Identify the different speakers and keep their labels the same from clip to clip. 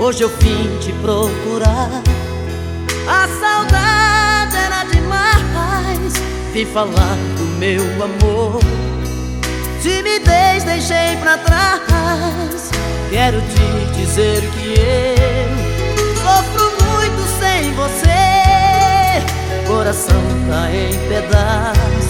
Speaker 1: Hoje eu vim te procurar. A saudade era demais. Vim falar do meu amor. Timidez deixei pra trás. Quero te dizer que eu Sofro muito sem você. Coração tá em pedaços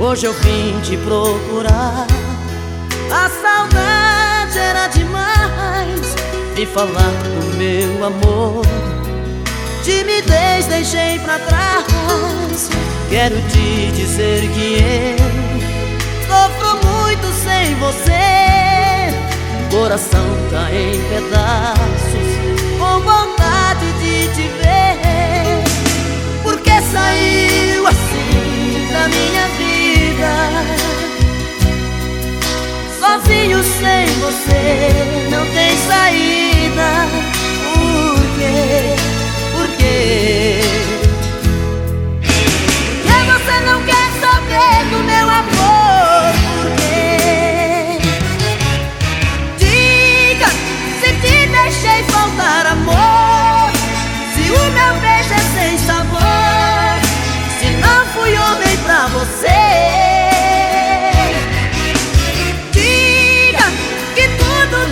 Speaker 1: Hoje eu vim te procurar. A saudade era demais E falar do meu amor. Timidez deixei pra trás. Quero te dizer que eu Sofro muito sem você. Coração tá em pedaços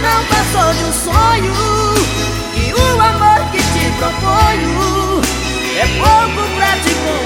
Speaker 1: não passou de um sonho. Que o amor que te proponho É pouco pra te conhecer